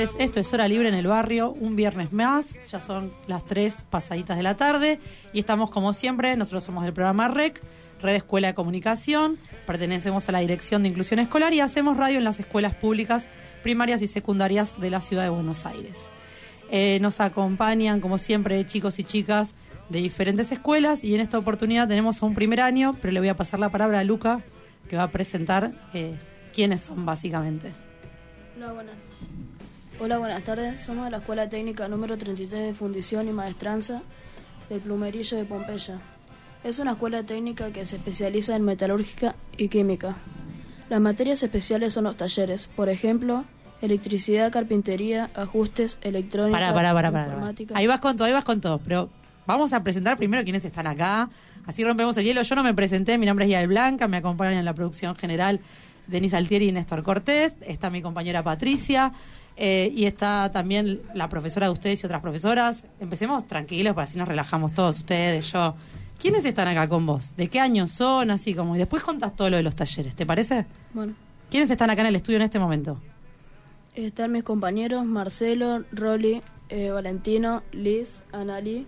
Esto es Hora Libre en el Barrio, un viernes más, ya son las tres pasaditas de la tarde y estamos como siempre, nosotros somos del programa REC, Red Escuela de Comunicación, pertenecemos a la Dirección de Inclusión Escolar y hacemos radio en las escuelas públicas primarias y secundarias de la Ciudad de Buenos Aires. Eh, nos acompañan, como siempre, chicos y chicas de diferentes escuelas y en esta oportunidad tenemos a un primer año, pero le voy a pasar la palabra a Luca, que va a presentar eh, quiénes son básicamente. Buenas. Hola, buenas tardes. Somos de la Escuela Técnica número 33 de Fundición y Maestranza del Plumerillo de Pompeya. Es una escuela técnica que se especializa en metalúrgica y química. Las materias especiales son los talleres, por ejemplo, electricidad, carpintería, ajustes, electrónica, pará, pará, pará, pará. informática. Ahí vas con todo, ahí vas con todo. Pero vamos a presentar primero quiénes están acá. Así rompemos el hielo. Yo no me presenté, mi nombre es Yael Blanca, me acompañan en la producción general Denis Altieri y Néstor Cortés. Está mi compañera Patricia. Eh, y está también la profesora de ustedes y otras profesoras. Empecemos tranquilos, para así nos relajamos todos, ustedes, yo. ¿Quiénes están acá con vos? ¿De qué años son? Así como. Y después contás todo lo de los talleres, ¿te parece? Bueno, ¿Quiénes están acá en el estudio en este momento? están mis compañeros Marcelo, Rolly, eh, Valentino, Liz, Anali,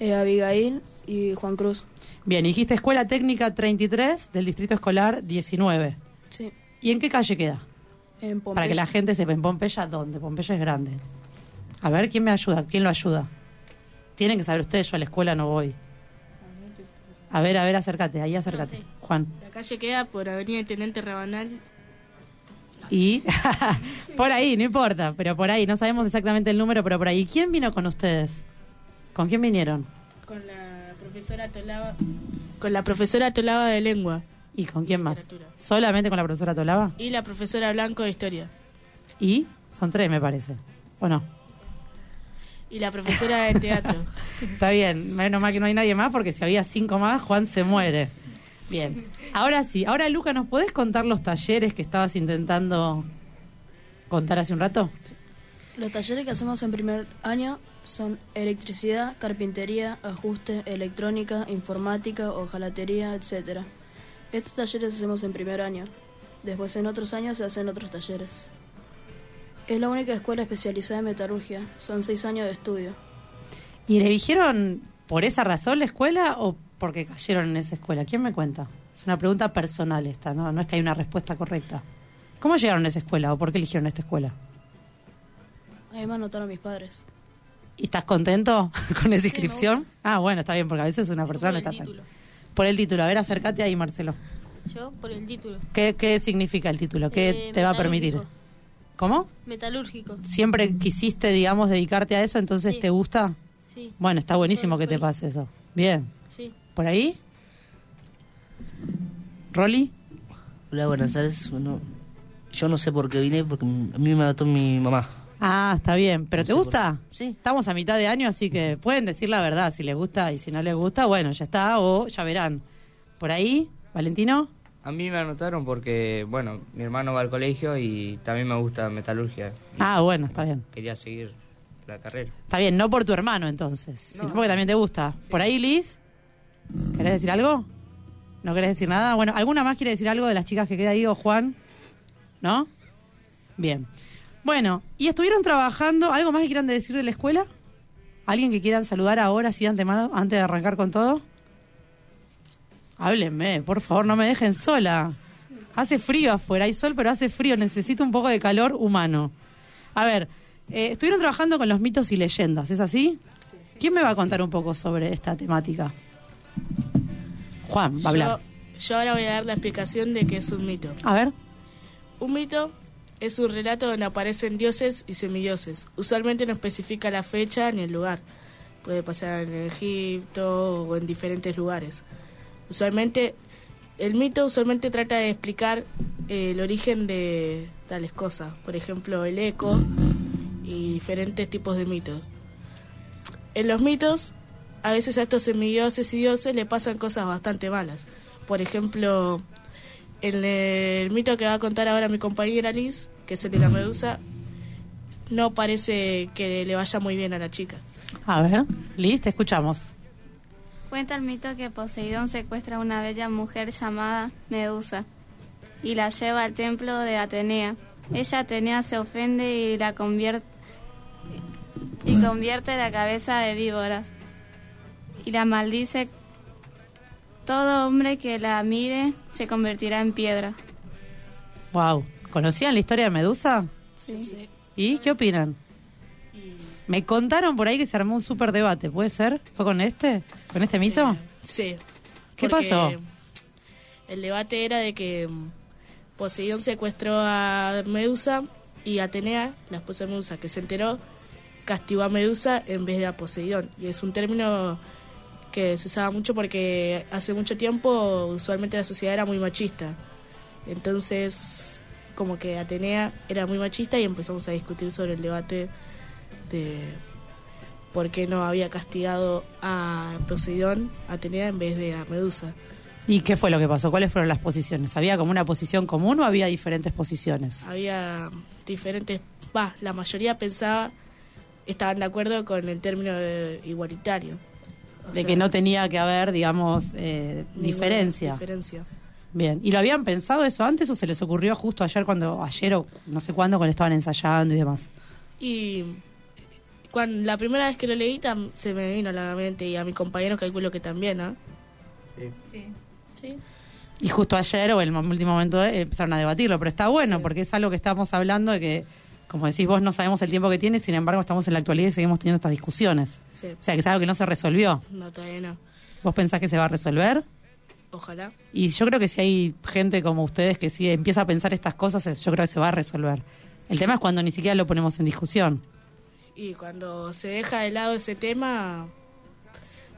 eh, Abigail y Juan Cruz. Bien, dijiste Escuela Técnica 33 del Distrito Escolar 19. Sí, ¿Y en qué calle queda? En Pompeya. Para que la gente sepa, en Pompeya, ¿dónde? Pompeya es grande. A ver, ¿quién me ayuda? ¿Quién lo ayuda? Tienen que saber ustedes, yo a la escuela no voy. A ver, a ver, acércate, ahí acércate. No sé. Juan. La calle queda por Avenida Tenente Rabanal. Y por ahí, no importa, pero por ahí, no sabemos exactamente el número, pero por ahí. ¿Quién vino con ustedes? ¿Con quién vinieron? Con la profesora Tolaba. Con la profesora Tolaba de lengua. ¿Y con quién más? ¿Solamente con la profesora Tolaba? Y la profesora Blanco de historia. ¿Y? Son tres, me parece. ¿O no? Y la profesora de teatro. Está bien, menos mal que no hay nadie más porque si había cinco más, Juan se muere. Bien, ahora sí, ahora Luca, ¿nos podés contar los talleres que estabas intentando contar hace un rato? Los talleres que hacemos en primer año son electricidad, carpintería, ajuste, electrónica, informática, hojalatería, etc. Estos talleres hacemos en primer año. Después en otros años se hacen otros talleres. Es la única escuela especializada en metalurgia. Son seis años de estudio. ¿Y le eligieron por esa razón la escuela o porque cayeron en esa escuela? ¿Quién me cuenta? Es una pregunta personal esta, ¿no? No es que hay una respuesta correcta. ¿Cómo llegaron a esa escuela o por qué eligieron esta escuela? Ahí me anotaron mis padres. ¿Y estás contento con esa Sí, inscripción? Ah, bueno, está bien, porque a veces una persona está tan-. Por el título. A ver, acércate ahí, Marcelo. Yo por el título. ¿Qué, qué significa el título? ¿Qué Eh, te va a permitir? ¿Cómo? Metalúrgico. ¿Siempre quisiste, digamos, dedicarte a eso, entonces Sí. te gusta? Sí. Bueno, está buenísimo Por que te pase eso. Bien. Sí. ¿Por ahí? ¿Rolly? Hola, buenas tardes. Bueno, yo no sé por qué vine, porque a mí me adoptó mi mamá. Ah, está bien. ¿Pero No te por gusta? Sí. Estamos a mitad de año, así que pueden decir la verdad si les gusta y si no les gusta, bueno, ya está, o ya verán. ¿Por ahí? ¿Valentino? A mí me anotaron porque, bueno, mi hermano va al colegio y también me gusta metalurgia. Ah, bueno, está bien. Quería seguir la carrera. Está bien, no por tu hermano entonces, sino porque también te gusta. ¿Por ahí, Liz? ¿Querés decir algo? ¿No querés decir nada? Bueno, ¿alguna más quiere decir algo de las chicas que queda ahí o Juan? ¿No? Bien. Bueno, ¿y estuvieron trabajando? ¿Algo más que quieran decir de la escuela? ¿Alguien que quieran saludar ahora, sí, antemano, antes de arrancar con todo? Háblenme, por favor, no me dejen sola. Hace frío afuera, hay sol, pero hace frío, necesito un poco de calor humano. A ver, eh, estuvieron trabajando con los mitos y leyendas, ¿es así? ¿Quién me va a contar un poco sobre esta temática? Juan va a hablar. Yo, yo ahora voy a dar la explicación de qué es un mito. A ver. Un mito es un relato donde aparecen dioses y semidioses. Usualmente no especifica la fecha ni el lugar. Puede pasar en Egipto o en diferentes lugares. Usualmente, el mito usualmente trata de explicar eh, el origen de tales cosas. Por ejemplo, el eco y diferentes tipos de mitos. En los mitos, a veces a estos semidioses y dioses le pasan cosas bastante malas. Por ejemplo, en el mito que va a contar ahora mi compañera Liz, que es el de la medusa, no parece que le vaya muy bien a la chica. A ver, Liz, te escuchamos. Cuenta el mito que Poseidón secuestra a una bella mujer llamada Medusa y la lleva al templo de Atenea. Ella Atenea se ofende y la convierte y convierte la cabeza de víboras y la maldice. Todo hombre que la mire se convertirá en piedra. Wow. ¿Conocían la historia de Medusa? Sí. ¿Y qué opinan? Me contaron por ahí que se armó un súper debate, ¿puede ser? ¿Fue con este? ¿Con este mito? Sí. ¿Qué pasó? El debate era de que mm, Poseidón secuestró a Medusa y Atenea, la esposa de Medusa, que se enteró, castigó a Medusa en vez de a Poseidón. Y es un término que se usaba mucho porque hace mucho tiempo usualmente la sociedad era muy machista. Entonces, como que Atenea era muy machista y empezamos a discutir sobre el debate de por qué no había castigado a Poseidón, Atenea, en vez de a Medusa. ¿Y qué fue lo que pasó? ¿Cuáles fueron las posiciones? ¿Había como una posición común o había diferentes posiciones? Había diferentes, va, la mayoría pensaba, estaban de acuerdo con el término de igualitario. O De sea, que no tenía que haber, digamos, eh, diferencia. Bien. ¿Y lo habían pensado eso antes o se les ocurrió justo ayer cuando, ayer o no sé cuándo, cuando estaban ensayando y demás? Y cuando, la primera vez que lo leí tam- se me vino a la mente y a mi compañero calculo que también, ¿no? Sí. Sí. Y justo ayer o en el último momento eh, empezaron a debatirlo, pero está bueno Sí. porque es algo que estamos hablando de que, como decís vos, no sabemos el tiempo que tiene, sin embargo estamos en la actualidad y seguimos teniendo estas discusiones. Sí, O sea, que es algo que no se resolvió. no, todavía no. ¿Vos pensás que se va a resolver? Ojalá. Y yo creo que si hay gente como ustedes que sí empieza a pensar estas cosas, yo creo que se va a resolver. El tema es cuando ni siquiera lo ponemos en discusión. Y cuando se deja de lado ese tema,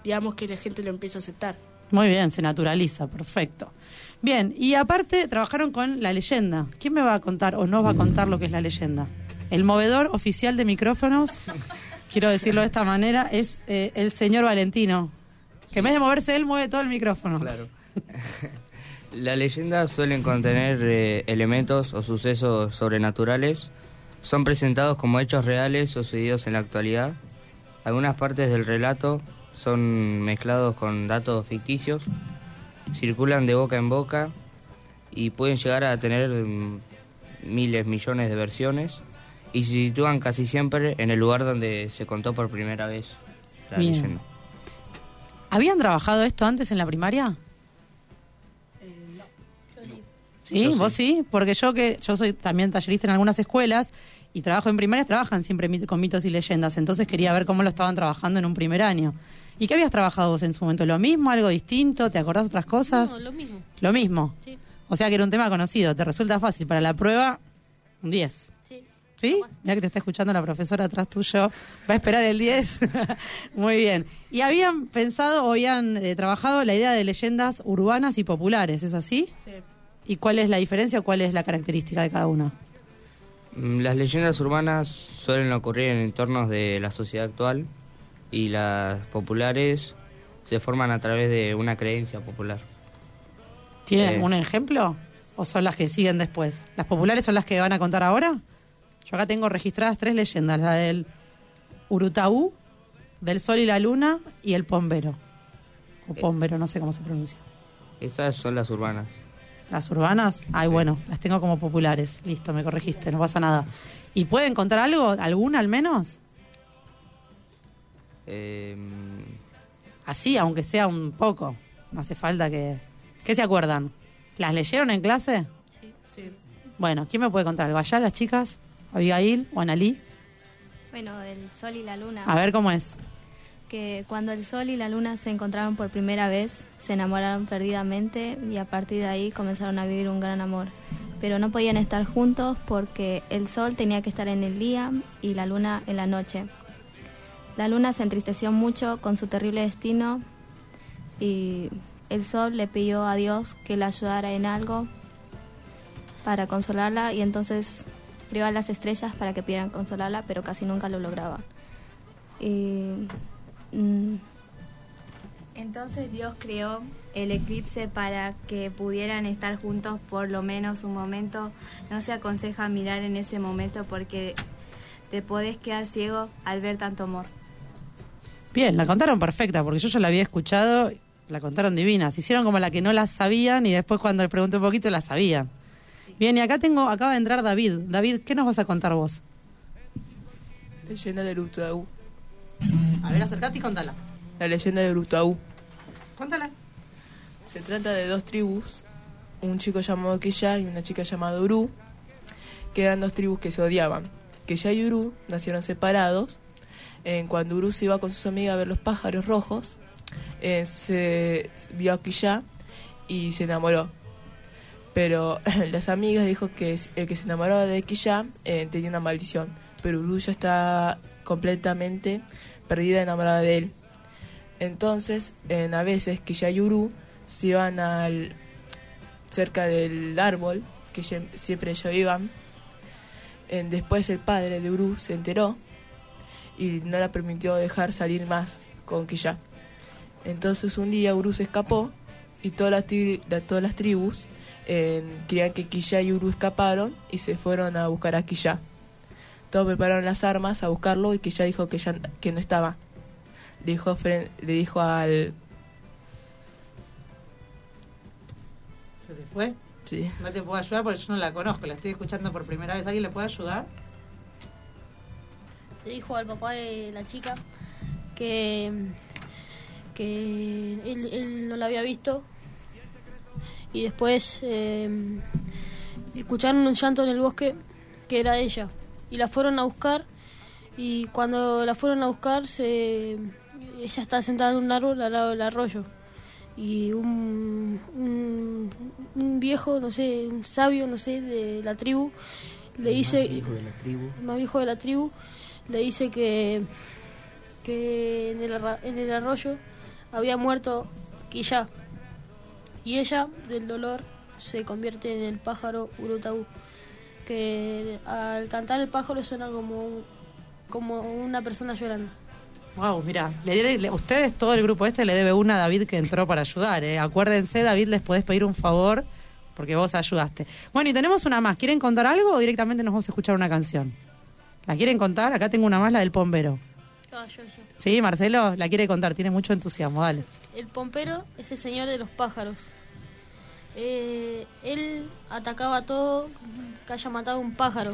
digamos que la gente lo empieza a aceptar. Muy bien, se naturaliza, perfecto. Bien, y aparte trabajaron con la leyenda. ¿Quién me va a contar o nos va a contar lo que es la leyenda? El movedor oficial de micrófonos, quiero decirlo de esta manera, es eh, el señor Valentino. Que en vez de moverse él, mueve todo el micrófono. Claro. Las leyendas suelen contener eh, elementos o sucesos sobrenaturales. Son presentados como hechos reales sucedidos en la actualidad. Algunas partes del relato son mezclados con datos ficticios, circulan de boca en boca y pueden llegar a tener mm, miles, millones de versiones y se sitúan casi siempre en el lugar donde se contó por primera vez la Bien. leyenda. ¿Habían trabajado esto antes en la primaria? ¿Sí? ¿Vos sí? Porque yo que yo soy también tallerista en algunas escuelas y trabajo en primarias, trabajan siempre mit- con mitos y leyendas. Entonces quería ver cómo lo estaban trabajando en un primer año. ¿Y qué habías trabajado vos en su momento? ¿Lo mismo? ¿Algo distinto? ¿Te acordás otras cosas? No, lo mismo. Lo mismo. Sí. O sea que era un tema conocido. ¿Te resulta fácil? Para la prueba, un 10. Sí. ¿Sí? Mira que te está escuchando la profesora atrás tuyo. Va a esperar el 10. Muy bien. ¿Y habían pensado o habían eh, trabajado la idea de leyendas urbanas y populares? ¿Es así? Sí. ¿Y cuál es la diferencia o cuál es la característica de cada una? Mm, Las leyendas urbanas suelen ocurrir en entornos de la sociedad actual y las populares se forman a través de una creencia popular. ¿Tienen Eh. un ejemplo? ¿O son las que siguen después? ¿Las populares son las que van a contar ahora? Yo acá tengo registradas tres leyendas. La del Urutaú, del Sol y la Luna y el Pombero. O Pombero, no sé cómo se pronuncia. Esas son las urbanas. ¿Las urbanas? Ay, bueno, las tengo como populares. Listo, me corregiste, no pasa nada. ¿Y pueden contar algo? ¿Alguna al menos? Eh, Así, aunque sea un poco. No hace falta que... ¿Qué se acuerdan? ¿Las leyeron en clase? Sí. Bueno, ¿quién me puede contar algo? ¿Allá las chicas? ¿Abigail o Analí? Bueno, del sol y la luna. A ver cómo es. Que cuando el sol y la luna se encontraron por primera vez, se enamoraron perdidamente y a partir de ahí comenzaron a vivir un gran amor. pero no podían estar juntos porque el sol tenía que estar en el día y la luna en la noche. La luna se entristeció mucho con su terrible destino y el sol le pidió a Dios que la ayudara en algo para consolarla y entonces crió a las estrellas para que pudieran consolarla, pero casi nunca lo lograban. Y, mm, Entonces Dios creó el eclipse para que pudieran estar juntos por lo menos un momento. No se aconseja mirar en ese momento porque te podés quedar ciego al ver tanto amor. Bien, la contaron perfecta, porque yo ya la había escuchado, la contaron divina. Se hicieron como la que no la sabían y después cuando le pregunté un poquito la sabían. Bien, y acá tengo, acaba de entrar David. David, ¿qué nos vas a contar vos? Leyenda de Urutaú. A ver, acercate y contala. La leyenda de Urutaú. Contala. Se trata de dos tribus, un chico llamado Quilla y una chica llamada Uru, que eran dos tribus que se odiaban. Quilla y Uru nacieron separados. En cuando Uru se iba con sus amigas a ver los pájaros rojos, eh, se vio a Quilla y se enamoró. Pero las amigas dijo que el que se enamoraba de Quilla eh, tenía una maldición, pero Uru ya está completamente perdida enamorada de él. Entonces, en, a veces Quilla y Uru se iban al cerca del árbol que siempre ellos iban. Después el padre de Uru se enteró y no la permitió dejar salir más con Quilla. Entonces un día Uru se escapó y todas las tribus eh, creían que Quilla y Uru escaparon y se fueron a buscar a Quilla. Todos prepararon las armas a buscarlo y Quilla dijo que, ya, que no estaba. Le dijo, fren- le dijo al... ¿Se te fue? Sí. No te puedo ayudar porque yo no la conozco, la estoy escuchando por primera vez. ¿Alguien le puede ayudar? le dijo al papá de la chica que, que él, él no la había visto y después eh, escucharon un llanto en el bosque que era ella y la fueron a buscar y cuando la fueron a buscar se, ella estaba sentada en un árbol al lado del arroyo y un, un, un viejo, no sé, un sabio, no sé, de la tribu le dice hijo de la tribu. más viejo de la tribu, le dice que, que en, el, en el arroyo había muerto Quilla. Y ella, del dolor, se convierte en el pájaro Urutaú. Que al cantar el pájaro suena como, un- como una persona llorando. Wow, mira, ustedes, todo el grupo este, le debe una a David que entró para ayudar. ¿eh? Acuérdense, David, les podés pedir un favor porque vos ayudaste. Bueno, y tenemos una más. ¿Quieren contar algo o directamente nos vamos a escuchar una canción? ¿La quieren contar? Acá tengo una más, la del pombero. Ah, yo. Sí, Marcelo, la quiere contar, tiene mucho entusiasmo, dale. El pompero es el señor de los pájaros. Eh, él atacaba a todo que haya matado un pájaro.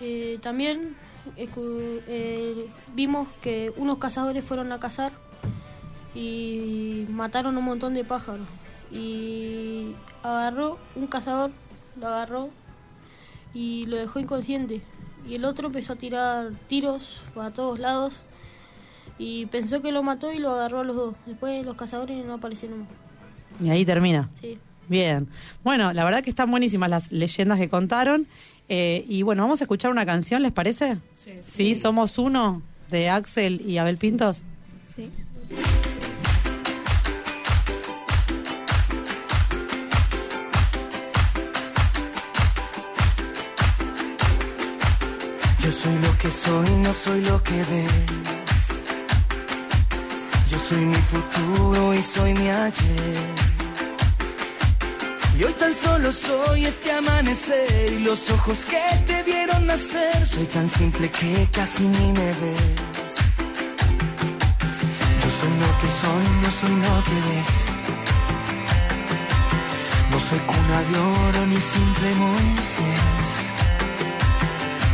Eh, también eh, vimos que unos cazadores fueron a cazar y mataron un montón de pájaros. Y agarró, un cazador lo agarró y lo dejó inconsciente. Y el otro empezó a tirar tiros para todos lados y pensó que lo mató y lo agarró a los dos. Después los cazadores no aparecieron más. Y ahí termina. Sí. Bien. Bueno, la verdad que están buenísimas las leyendas que contaron. Eh, y bueno, vamos a escuchar una canción, ¿les parece? Sí. Sí, somos uno de Axel y Abel Pintos. Sí. Yo soy lo que soy, no soy lo que ves. Soy mi futuro y soy mi ayer. Y hoy tan solo soy este amanecer y los ojos que te vieron nacer. Soy tan simple que casi ni me ves. Yo soy lo que soy, no soy lo que ves. No soy cuna de oro ni simple Moisés.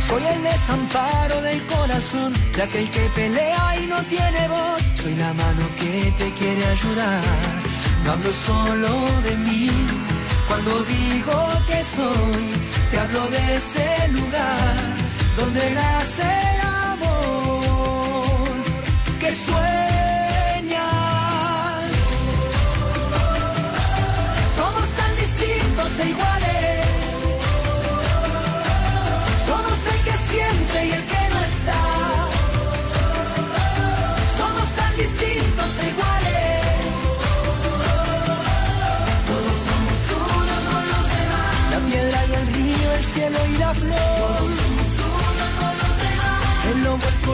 Soy el desamparo del corazón de aquel que pelea y no tiene voz. Soy la mano que te quiere ayudar. No hablo solo de mí. Cuando digo que soy, te hablo de ese lugar donde nace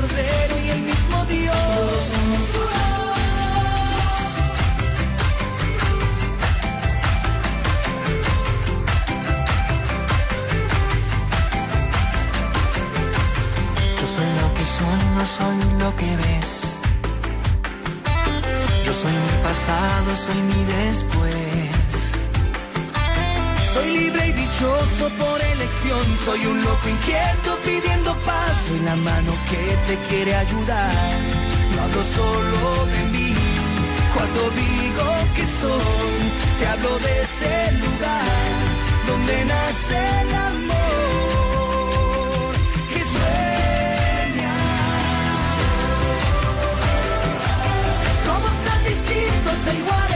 cordero y el mismo Dios. Yo soy lo que soy, no soy lo que ves. Yo soy mi pasado, soy mi después. Libre y dichoso por elección. Soy un loco inquieto pidiendo paz. Soy la mano que te quiere ayudar. No hablo solo de mí. Cuando digo que soy, te hablo de ese lugar donde nace el amor. Somos tan distintos e iguales.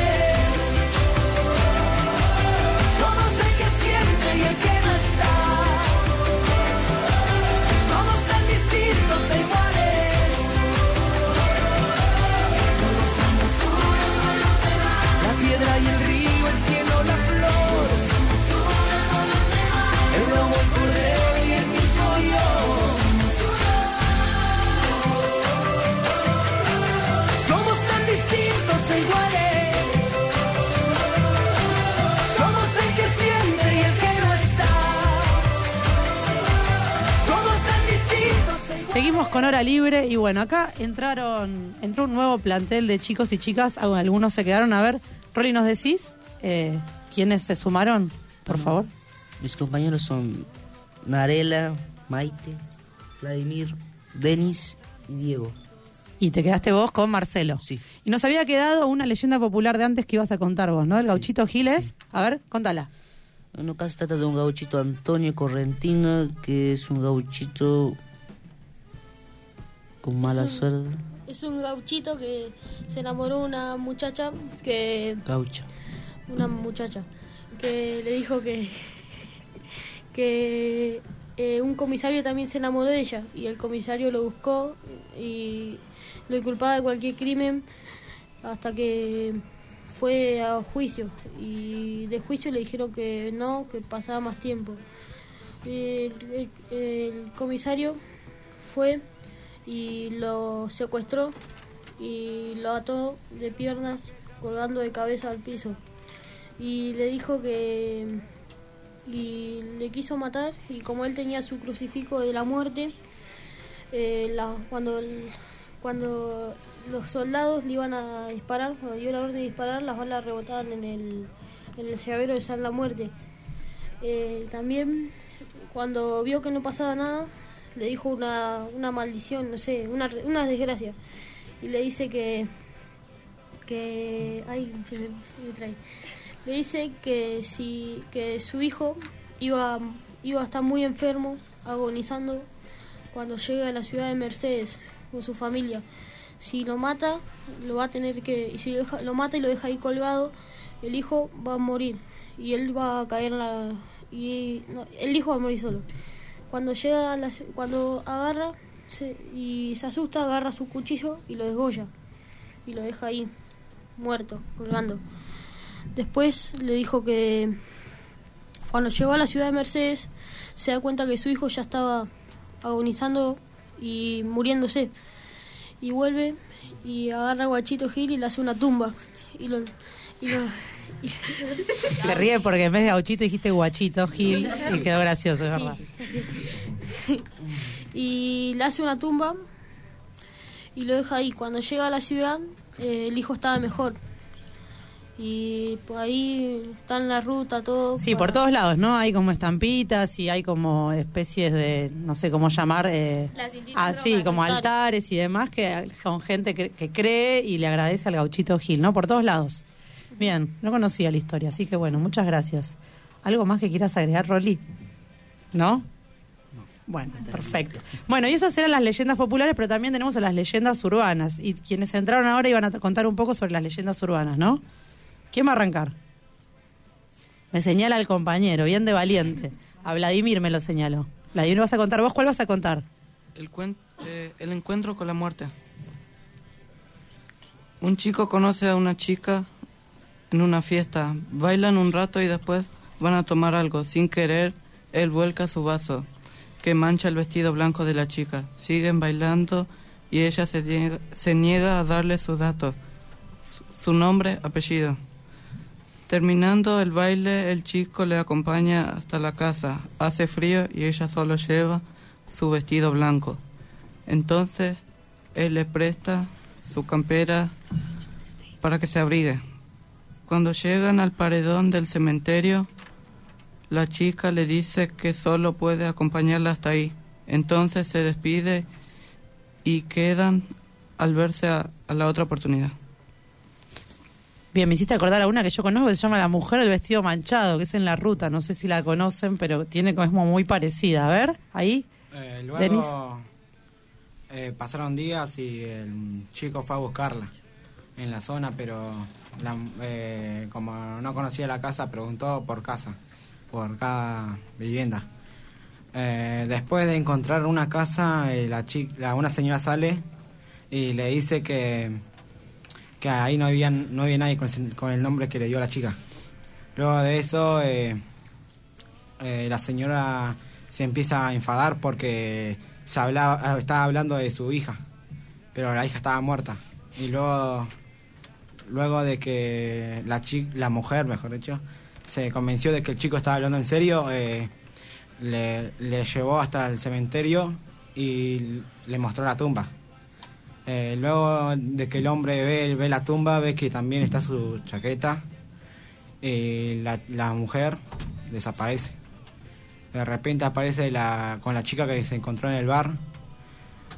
Seguimos con hora libre y bueno, acá entraron, entró un nuevo plantel de chicos y chicas, ah, algunos se quedaron a ver. Rolly, ¿nos decís eh, quiénes se sumaron, por favor? Mis compañeros son Narela, Maite, Vladimir, Denis y Diego. Y te quedaste vos con Marcelo. Sí. Y nos había quedado una leyenda popular de antes que ibas a contar vos, ¿no? El gauchito Giles. A ver, contala. Bueno, acá se trata de un gauchito Antonio Correntino, que es un gauchito con mala un- suerte. Es un gauchito que se enamoró de una muchacha que Gaucha. una muchacha que le dijo que que eh, un comisario también se enamoró de ella y el comisario lo buscó y lo inculpaba de cualquier crimen hasta que fue a juicio y de juicio le dijeron que no, que pasaba más tiempo. El, el- el comisario fue y lo secuestró y lo ató de piernas colgando de cabeza al piso. Y le dijo que y le quiso matar y como él tenía su crucifijo de la muerte eh, cuando cuando los soldados le iban a disparar cuando dio la orden de disparar las balas rebotaban en el en el llavero de San la Muerte. Eh, también cuando vio que no pasaba nada le dijo una, una maldición no sé una, una desgracia. Y le dice que que ay me, trae. Le dice que si que su hijo iba iba a estar muy enfermo agonizando cuando llegue a la ciudad de Mercedes con su familia. Si lo mata lo va a tener que si lo, mata y lo deja ahí colgado el hijo va a morir. Y él va a caer en la y el hijo va a morir solo cuando llega a la cuando agarra y se asusta agarra su cuchillo y lo desgolla y lo deja ahí muerto colgando Después le dijo que cuando llegó a la ciudad de Mercedes se da cuenta que su hijo ya estaba agonizando y muriéndose. Y vuelve y agarra a Guachito Gil y le hace una tumba. Y lo, y lo- Se ríe porque en vez de gauchito dijiste guachito, Gil, y quedó gracioso, es verdad. y le hace una tumba y lo deja ahí. Cuando llega a la ciudad, eh, el hijo estaba mejor. Y por ahí está en la ruta todo. Sí, por todos lados, ¿no? Hay como estampitas y hay como especies de, no sé cómo llamar, eh, ah, sí, como altares. altares y demás, que con gente que, que cree y le agradece al gauchito Gil, ¿no? Por todos lados. Bien, no conocía la historia, así que bueno, muchas gracias. ¿Algo más que quieras agregar, Rolly? ¿No? Bueno, perfecto. Bueno, y esas eran las leyendas populares, pero también tenemos a las leyendas urbanas. Y quienes entraron ahora iban a contar un poco sobre las leyendas urbanas, ¿no? ¿Quién va a arrancar? Me señala el compañero, bien de valiente. A Vladimir me lo señaló. Vladimir, ¿vas a contar vos? ¿Cuál vas a contar? El, cuen- eh, el encuentro con la muerte. Un chico conoce a una chica en una fiesta, bailan un rato y después van a tomar algo. Sin querer, Él vuelca su vaso, que mancha el vestido blanco de la chica. Siguen bailando y ella se niega, a darle sus datos, su- su nombre, apellido. Terminando el baile, el chico le acompaña hasta la casa. Hace frío y ella solo lleva su vestido blanco. Entonces, él le presta su campera para que se abrigue. Cuando llegan al paredón del cementerio, la chica le dice que solo puede acompañarla hasta ahí. Entonces se despide y quedan al verse a, a la otra oportunidad. Bien, me hiciste acordar a una que yo conozco que se llama La Mujer del Vestido Manchado, que es en la ruta. No sé si la conocen, pero tiene como muy parecida. A ver, ahí. Eh, Denis. luego eh, pasaron días y el chico fue a buscarla en la zona, pero la- eh, como no conocía la casa, preguntó por casa, por cada vivienda. Eh, después de encontrar una casa, eh, la chi- la- una señora sale y le dice que, que ahí no había, no había nadie con, con el nombre que le dio la chica. Luego de eso, eh, la señora se empieza a enfadar porque se hablaba, estaba hablando de su hija, pero la hija estaba muerta. Y luego, luego de que la, chi- la mujer, mejor dicho, se convenció de que el chico estaba hablando en serio, eh, le, le llevó hasta el cementerio y le mostró la tumba. Eh, luego de que el hombre ve, ve la tumba, ve que también está su chaqueta y la, la mujer desaparece. De repente aparece la, con la chica que se encontró en el bar,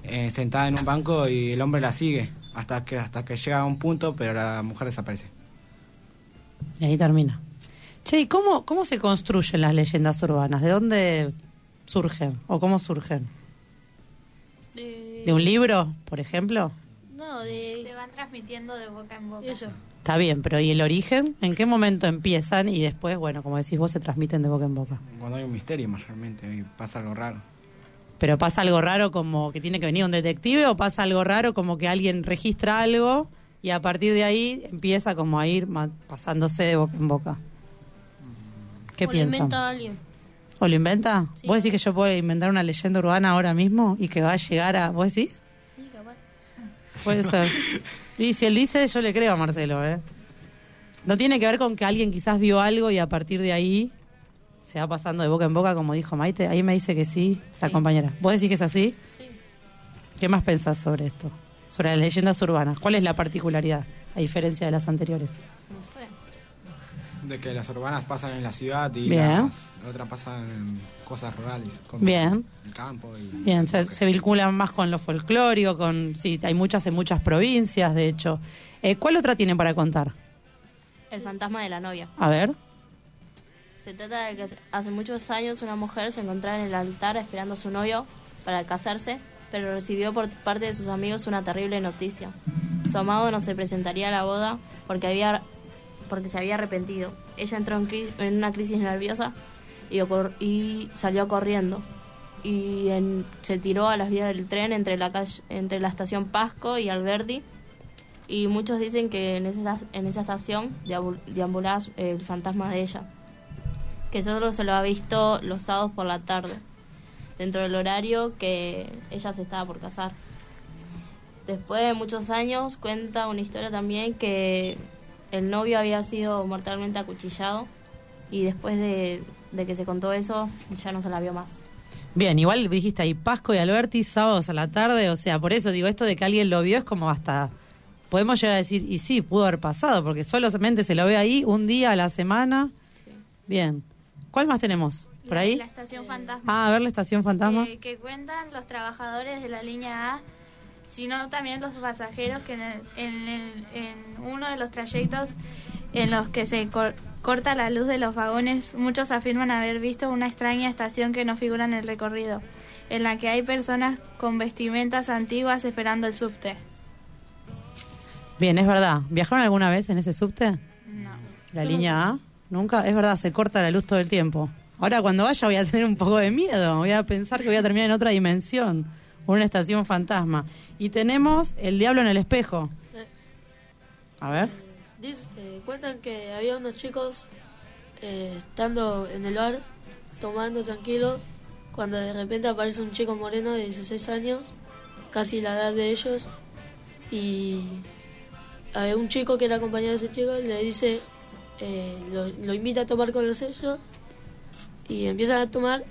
eh, sentada en un banco y el hombre la sigue hasta que hasta que llega a un punto, pero la mujer desaparece. Y ahí termina. Che, ¿y cómo, cómo se construyen las leyendas urbanas? ¿De dónde surgen? ¿O cómo surgen? De, ¿De un libro, por ejemplo? No, de... Se van transmitiendo de boca en boca. Eso. Está bien, pero ¿y el origen? ¿En qué momento empiezan y después, bueno, como decís vos, se transmiten de boca en boca? Cuando hay un misterio mayormente y pasa algo raro. ¿Pero pasa algo raro como que tiene que venir un detective o pasa algo raro como que alguien registra algo y a partir de ahí empieza como a ir ma- pasándose de boca en boca? ¿Qué o lo inventa alguien. ¿O lo inventa? ¿Vos decís que yo puedo inventar una leyenda urbana ahora mismo y que va a llegar a... ¿Vos decís? Sí, capaz. Puede ser. Y si él dice, yo le creo a Marcelo, ¿eh? No tiene que ver con que alguien quizás vio algo y a partir de ahí se va pasando de boca en boca, como dijo Maite. Ahí me dice que sí, la compañera. ¿Vos decís que es así? Sí. ¿Qué más pensás sobre esto? Sobre las leyendas urbanas. ¿Cuál es la particularidad, a diferencia de las anteriores? No sé. De que las urbanas pasan en la ciudad y Bien. las otras pasan en cosas rurales, como Bien. el campo. Y Bien, se, se vinculan más con lo folclórico, con... Sí, hay muchas en muchas provincias, de hecho. Eh, ¿Cuál otra tienen para contar? El fantasma de la novia. A ver. Se trata de que hace muchos años una mujer se encontraba en el altar esperando a su novio para casarse, pero recibió por parte de sus amigos una terrible noticia. Su amado no se presentaría a la boda porque había porque se había arrepentido. Ella entró en, en una crisis nerviosa y, salió corriendo. Y se tiró a las vías del tren entre la, calle- entre la estación Pasco y Alberdi. Y muchos dicen que en esa, en esa estación deambu- deambulaba el fantasma de ella que solo se lo ha visto los sábados por la tarde, dentro del horario que ella se estaba por casar. Después de muchos años cuenta una historia también que el novio había sido mortalmente acuchillado y después de, de que se contó eso ya no se la vio más. Bien, igual dijiste ahí Pasco y Alberti sábados a la tarde, o sea, por eso digo, esto de que alguien lo vio es como hasta, podemos llegar a decir, y sí, pudo haber pasado, porque solamente se lo ve ahí un día a la semana. Bien. ¿Cuál más tenemos? ¿Por ahí? La estación fantasma. Ah, a ver la estación fantasma. Eh, que cuentan los trabajadores de la línea A, sino también los pasajeros que en, el- en, el- en uno de los trayectos en los que se cor- corta la luz de los vagones, muchos afirman haber visto una extraña estación que no figura en el recorrido, en la que hay personas con vestimentas antiguas esperando el subte. Bien, es verdad. ¿Viajaron alguna vez en ese subte? No. La línea A. Nunca. Es verdad, se corta la luz todo el tiempo. Ahora cuando vaya voy a tener un poco de miedo. Voy a pensar que voy a terminar en otra dimensión. Una estación fantasma. Y tenemos el diablo en el espejo. A ver. Eh, cuentan que había unos chicos eh, estando en el bar tomando tranquilo cuando de repente aparece un chico moreno de 16 años, casi la edad de ellos, y había un chico que era compañero de ese chico y le dice, eh, lo, invita a tomar con los sellos y empiezan a tomar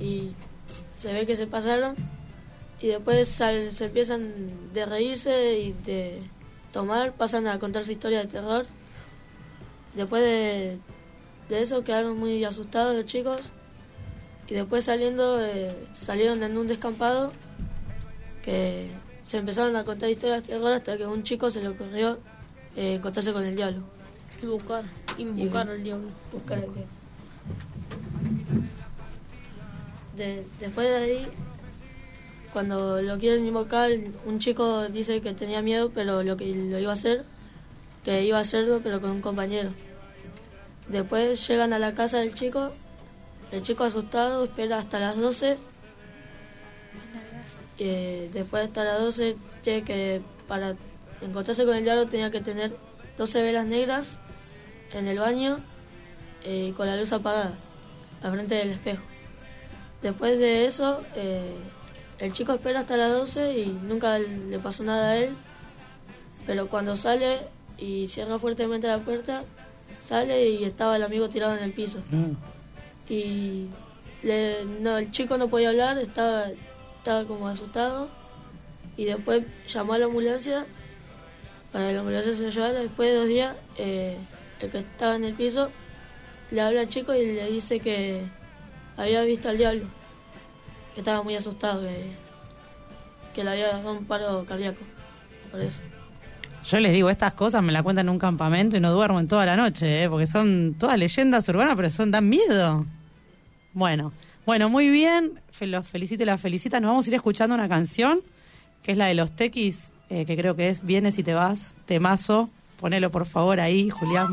y se ve que se pasaron y después sal- se empiezan de reírse y de tomar, pasan a contarse historias de terror. Después de, de eso quedaron muy asustados los chicos y después saliendo eh, salieron en un descampado que se empezaron a contar historias de terror hasta que a un chico se le ocurrió eh, encontrarse con el diablo. Y buscar, invocar al diablo. Buscar al diablo. De- después de ahí, cuando lo quieren invocar, un chico dice que tenía miedo, pero lo que lo iba a hacer, que iba a hacerlo, pero con un compañero. Después llegan a la casa del chico, el chico asustado espera hasta las 12. Eh, después de hasta las 12, tiene que, para encontrarse con el diablo, tenía que tener 12 velas negras en el baño eh, con la luz apagada, al frente del espejo. Después de eso, eh, el chico espera hasta las 12 y nunca le pasó nada a él, pero cuando sale y cierra fuertemente la puerta, sale y estaba el amigo tirado en el piso. Y le- no, el chico no podía hablar, estaba, estaba como asustado. Y después llamó a la ambulancia para que la ambulancia se lo llevara. Después de dos días, eh, el que estaba en el piso le habla al chico y le dice que había visto al diablo, que estaba muy asustado, que, le había dado un paro cardíaco. Por eso. Yo les digo, estas cosas me las cuentan en un campamento y no duermo en toda la noche, ¿eh? porque son todas leyendas urbanas, pero son dan miedo. Bueno, bueno, muy bien. Los felicito y las felicita. Nos vamos a ir escuchando una canción, que es la de los Tequis, eh, que creo que es Vienes y te vas, temazo. Ponelo por favor ahí, Julián.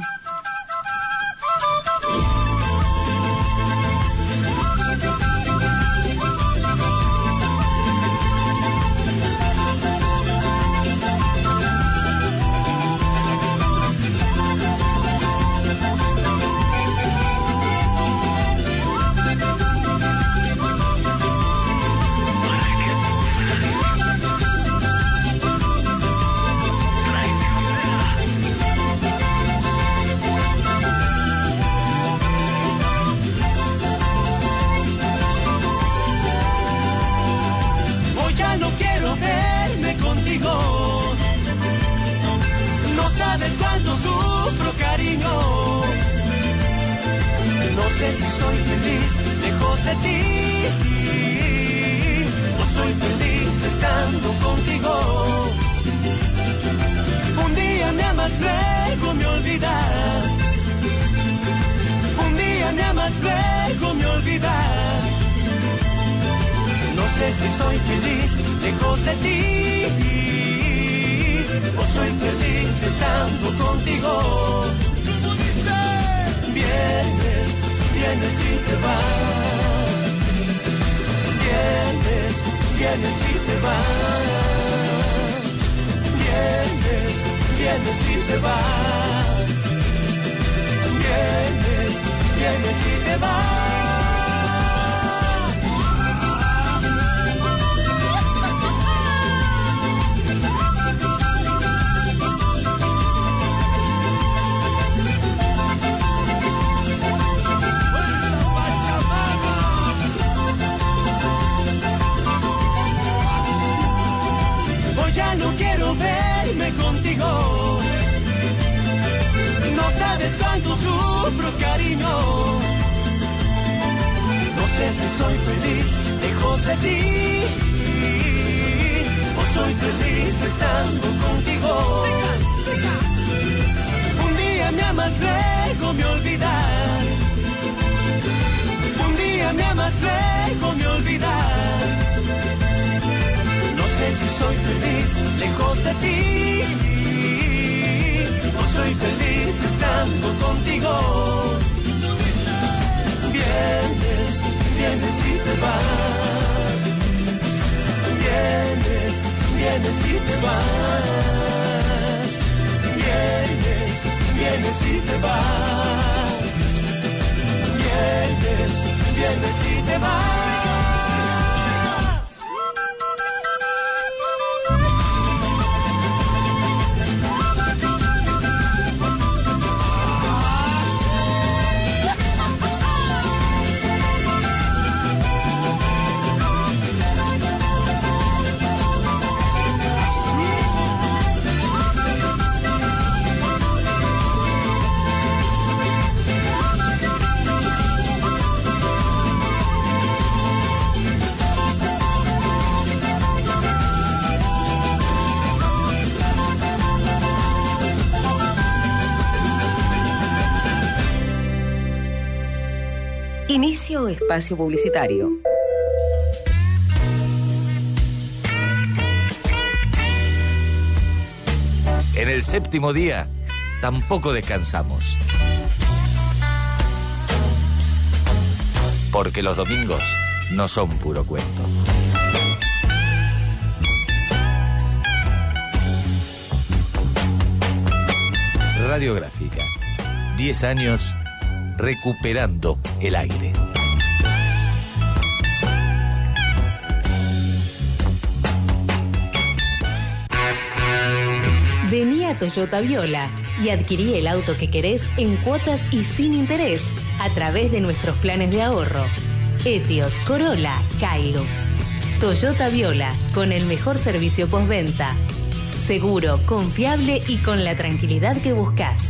Sé si soy feliz lejos de ti. No soy feliz estando contigo. Un día me amas, luego me olvidas. Un día me amas, luego me olvidas. No sé si soy feliz lejos de ti o soy feliz estando contigo. Vienes, vienes y te vas. Vienes, vienes y te vas. Vienes, vienes y te vas. Vienes, vienes y te vas. Contigo. No sabes cuánto sufro, cariño. No sé si soy feliz lejos de ti. O soy feliz estando contigo. Un día me amas, luego me olvidas. Un día me amas, luego me olvidas. No sé si soy feliz lejos de ti contigo. Vienes, vienes y te vas. Vienes, vienes y te vas. Vienes, vienes y te vas. Vienes, pierdes y te vas. Espacio publicitario. En el séptimo día tampoco descansamos. Porque los domingos no son puro cuento. Radiográfica. 10 años recuperando el aire. Vení a Toyota Viola y adquirí el auto que querés en cuotas y sin interés a través de nuestros planes de ahorro. Etios, Corolla, Hilux. Toyota Viola, con el mejor servicio postventa. Seguro, confiable y con la tranquilidad que buscas.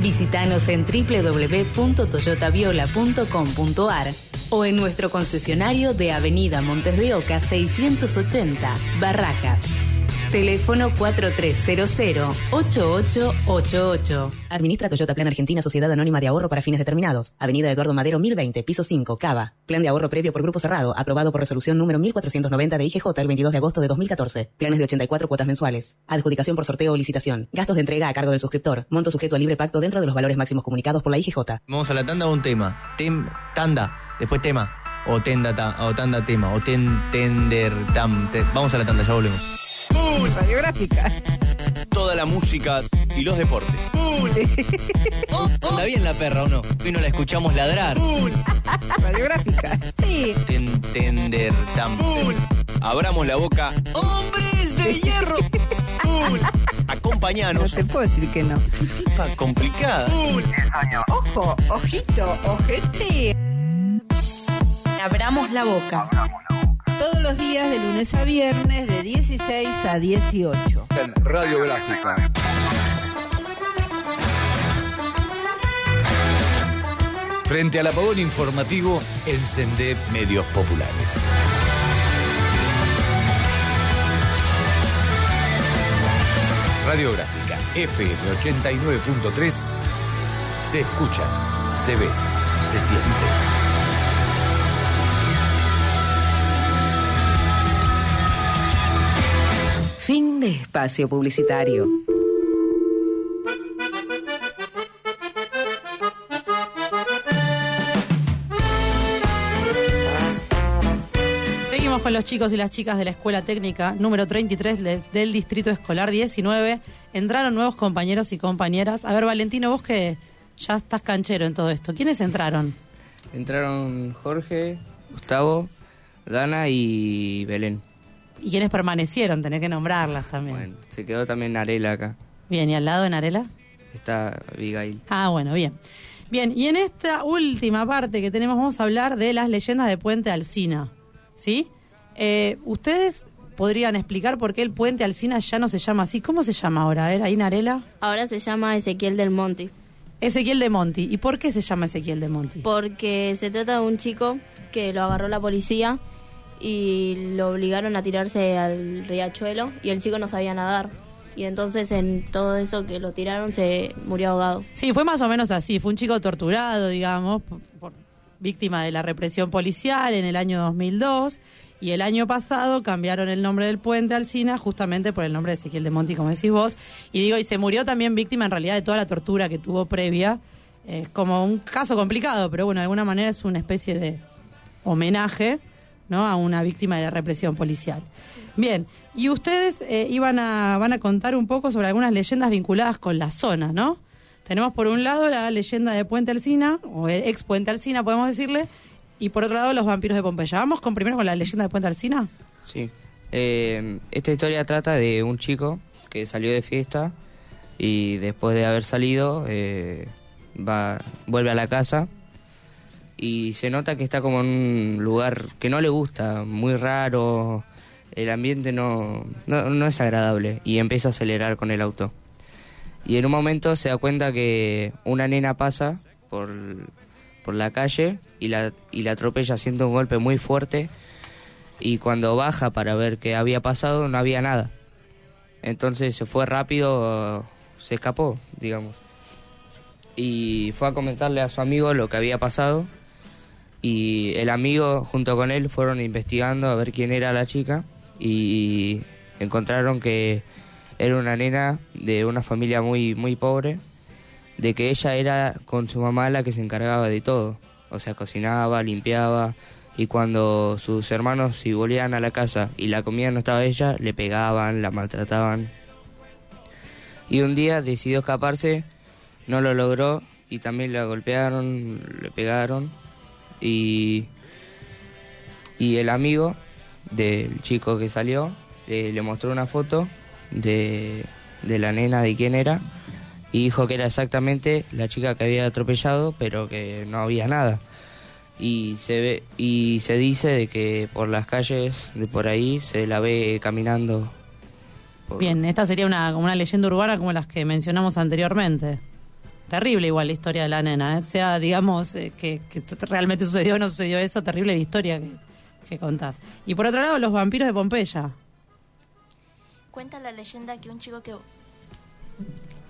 Visítanos en www.toyotaviola.com.ar o en nuestro concesionario de Avenida Montes de Oca 680, Barracas. Teléfono 4300-8888. Administra Toyota Plan Argentina Sociedad Anónima de Ahorro para fines determinados. Avenida Eduardo Madero 1020, piso 5, Cava. Plan de ahorro previo por grupo cerrado, aprobado por resolución número 1490 de IGJ el 22 de agosto de 2014. Planes de 84 cuotas mensuales. Adjudicación por sorteo o licitación. Gastos de entrega a cargo del suscriptor. Monto sujeto a libre pacto dentro de los valores máximos comunicados por la IGJ. Vamos a la tanda o un tema. Tem, tanda, después tema. O tenda, ta- o tanda tema. O ten, tender, tam. Vamos a la tanda, ya volvemos. Radiográfica. Toda la música y los deportes. Anda bien la perra o no? Hoy no la escuchamos ladrar. Radiográfica. Sí. Ten, tender, tam. Abramos la boca. ¡Hombres de hierro! Acompañanos. No te puedo decir que no. Tipa complicada. Ojo, ojito, ojete. Abramos la boca. Todos los días de lunes a viernes de 16 a 18. Radiográfica. Frente al apagón informativo, encendé medios populares. Radiográfica FM 89.3 se escucha, se ve, se siente. Fin de espacio publicitario. Seguimos con los chicos y las chicas de la Escuela Técnica número 33 de- del Distrito Escolar 19. Entraron nuevos compañeros y compañeras. A ver, Valentino, vos que ya estás canchero en todo esto. ¿Quiénes entraron? Entraron Jorge, Gustavo, Dana y Belén. ¿Y quiénes permanecieron? Tenés que nombrarlas también. Bueno, se quedó también Arela acá. Bien, ¿y al lado de Narela? Está Abigail. Ah, bueno, bien. Bien, y en esta última parte que tenemos vamos a hablar de las leyendas de Puente Alsina. ¿Sí? Eh, ¿Ustedes podrían explicar por qué el Puente Alsina ya no se llama así? ¿Cómo se llama ahora? A ver, ahí Narela. Ahora se llama Ezequiel del Monte. Ezequiel de Monti. ¿Y por qué se llama Ezequiel de Monti? Porque se trata de un chico que lo agarró la policía y lo obligaron a tirarse al riachuelo y el chico no sabía nadar. Y entonces en todo eso que lo tiraron se murió ahogado. Sí, fue más o menos así. Fue un chico torturado, digamos, por, víctima de la represión policial en el año 2002. Y el año pasado cambiaron el nombre del puente Alsina justamente por el nombre de Ezequiel de Monti, como decís vos. Y digo, y se murió también víctima en realidad de toda la tortura que tuvo previa. Es como un caso complicado, pero bueno, de alguna manera es una especie de homenaje ¿no? a una víctima de la represión policial. Bien, y ustedes eh, iban a, van a contar un poco sobre algunas leyendas vinculadas con la zona, ¿no? Tenemos por un lado la leyenda de Puente Alsina, o el ex Puente Alsina, podemos decirle, Y por otro lado, los vampiros de Pompeya. Vamos con primero con la leyenda de Puente Alsina. Sí. Eh, esta historia trata de un chico que salió de fiesta y después de haber salido eh, va vuelve a la casa y se nota que está como en un lugar que no le gusta, muy raro, el ambiente no, no, es agradable y empieza a acelerar con el auto. Y en un momento se da cuenta que una nena pasa por, por la calle y la, y la atropella, siente un golpe muy fuerte y cuando baja para ver qué había pasado no había nada. Entonces se fue rápido, se escapó, digamos. Y fue a comentarle a su amigo lo que había pasado y el amigo junto con él fueron investigando a ver quién era la chica y encontraron que era una nena de una familia muy muy pobre, de que ella era con su mamá la que se encargaba de todo, o sea, cocinaba, limpiaba y cuando sus hermanos si volvían a la casa y la comida no estaba ella, le pegaban, la maltrataban. Y un día decidió escaparse, no lo logró y también la golpearon, le pegaron y, y el amigo del chico que salió eh, le mostró una foto de, de la nena de quién era y dijo que era exactamente la chica que había atropellado pero que no había nada y se ve y se dice de que por las calles de por ahí se la ve caminando Bien, esta sería una, una leyenda urbana como las que mencionamos anteriormente. Terrible igual la historia de la nena, ¿eh? sea, digamos, eh, que, realmente sucedió o no sucedió eso, terrible la historia que, que contás. Y por otro lado, los vampiros de Pompeya. Cuenta la leyenda que un chico que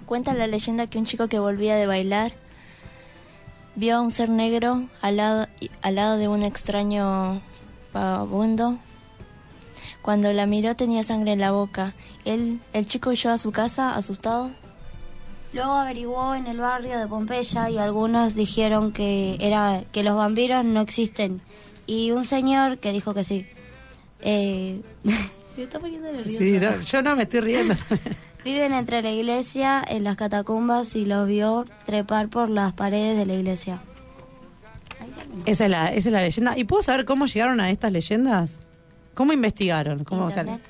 cuenta la leyenda que un chico que volvía de bailar vio a un ser negro al lado, al lado de un extraño vagabundo. Cuando la miró tenía sangre en la boca. Él, el chico huyó a su casa asustado. Luego averiguó en el barrio de Pompeya y algunos dijeron que era que los vampiros no existen y un señor que dijo que sí. Eh, Me está poniendo nerviosa. Sí, no, yo no me estoy riendo. viven entre la iglesia en las catacumbas y los vio trepar por las paredes de la iglesia. esa, es la, esa es la leyenda. ¿Y puedo saber cómo llegaron a estas leyendas? ¿Cómo investigaron? ¿Cómo, o sea,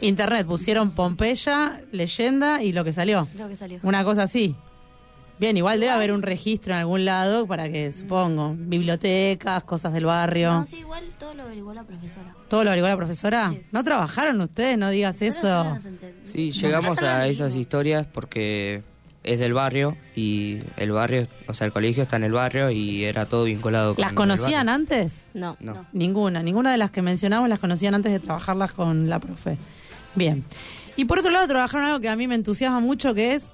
Internet. Pusieron Pompeya, leyenda y lo que salió. Lo que salió. Una cosa así. Bien, igual debe haber un registro en algún lado para que, supongo, bibliotecas, cosas del barrio. No, sí, igual todo lo averiguó la profesora. ¿Todo lo averiguó la profesora? ¿No trabajaron ustedes? No digas eso. Sí, llegamos a esas historias porque es del barrio y el barrio, o sea, el colegio está en el barrio y era todo vinculado con ¿Las conocían antes? No. No. Ninguna. Ninguna de las que mencionamos las conocían antes de trabajarlas con la profe. Bien. Y por otro lado, trabajaron algo que a mí me entusiasma mucho, que es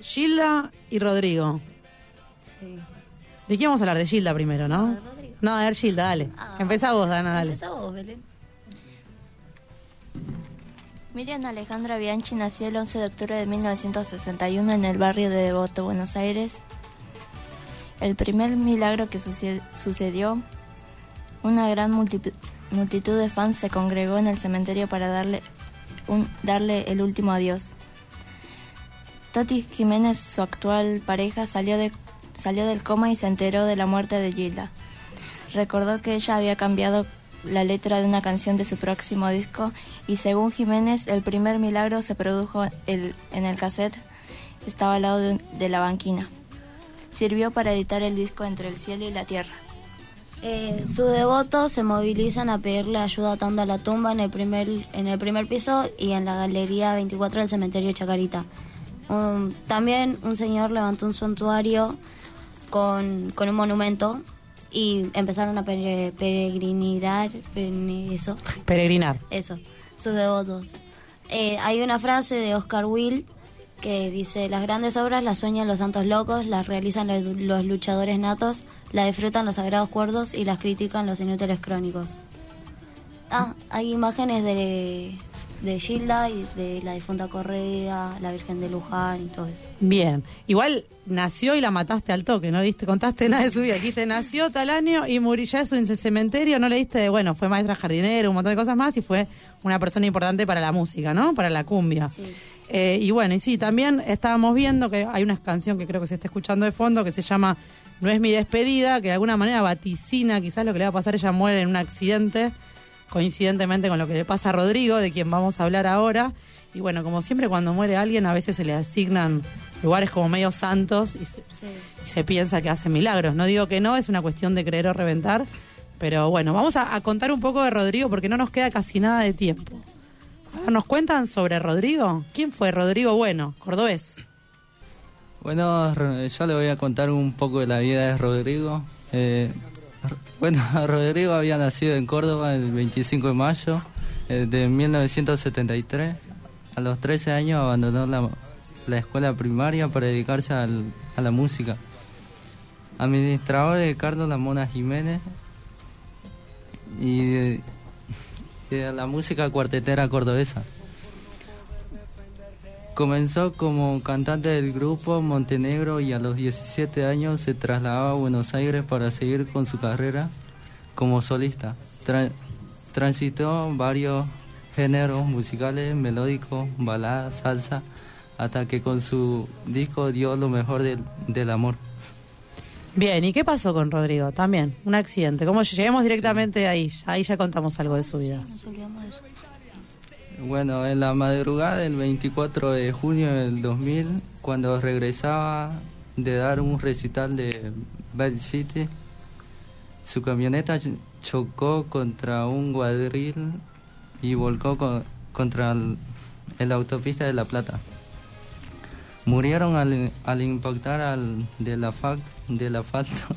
Gilda y Rodrigo. ¿De quién vamos a hablar? De Gilda primero, ¿no? No, a ver, Gilda, dale. Empezá vos, Dana, dale. Empezá vos, Belén. Miriam Alejandra Bianchi nació el 11 de octubre de 1961 en el barrio de Devoto, Buenos Aires. El primer milagro que suce- sucedió, una gran multitud de fans se congregó en el cementerio para darle, darle el último adiós. Toti Jiménez, su actual pareja, salió, de, salió del coma y se enteró de la muerte de Gilda. Recordó que ella había cambiado la letra de una canción de su próximo disco y según Jiménez el primer milagro se produjo en el cassette, estaba al lado de la banquina. Sirvió para editar el disco Entre el cielo y la tierra. Eh, sus devotos se movilizan a pedirle ayuda atando a la tumba en el primer en el primer piso y en la galería 24 del cementerio de Chacarita. Um, también un señor levantó un santuario con, con un monumento y empezaron a pere- peregrinar, pere- eso, Peregrinar. eso, sus devotos. Eh, hay una frase de Oscar Wilde que dice, las grandes obras las sueñan los santos locos, las realizan los, los luchadores natos, las disfrutan los sagrados cuerdos y las critican los inútiles crónicos. Ah, hay imágenes de, de Gilda y de la difunta Correa, la Virgen de Luján y todo eso. Bien. Igual nació y la mataste al toque, ¿no viste? Contaste nada de su vida. Dijiste, nació tal año y murió en ese cementerio. No le diste, bueno, fue maestra jardinera, un montón de cosas más y fue una persona importante para la música, ¿no? Para la cumbia. Eh, y bueno, y sí, también estábamos viendo que hay una canción que creo que se está escuchando de fondo que se llama No es mi despedida, que de alguna manera vaticina quizás lo que le va a pasar. Ella muere en un accidente, coincidentemente con lo que le pasa a Rodrigo, de quien vamos a hablar ahora. Y bueno, como siempre cuando muere alguien, a veces se le asignan lugares como medio santos y se, y se piensa que hace milagros. No digo que no, es una cuestión de creer o reventar. Pero bueno, vamos a, a contar un poco de Rodrigo porque no nos queda casi nada de tiempo. Ahora, ¿Nos cuentan sobre Rodrigo? ¿Quién fue Rodrigo Bueno, cordobés? Bueno, yo le voy a contar un poco de la vida de Rodrigo. Eh, bueno, Rodrigo había nacido en Córdoba el 25 de mayo eh, de 1973. A los 13 años abandonó la, la escuela primaria para dedicarse a la música. Administrador de Carlos Lamona Jiménez y la música cuartetera cordobesa. Comenzó como cantante del grupo Montenegro y a los 17 años se trasladaba a Buenos Aires para seguir con su carrera como solista. Tra- transitó varios géneros musicales, melódicos, baladas, salsa, hasta que con su disco dio lo mejor del amor. Bien, ¿y qué pasó con Rodrigo? También, un accidente. ¿Cómo lleguemos directamente ahí? Ahí ya contamos algo de su vida. Bueno, en la madrugada del 24 de junio del 2000, cuando regresaba de dar un recital de Bell City, su camioneta ch- chocó contra un cuadril y volcó co- contra el, el autopista de La Plata. Murieron al, al impactar al del, afa- del asfalto.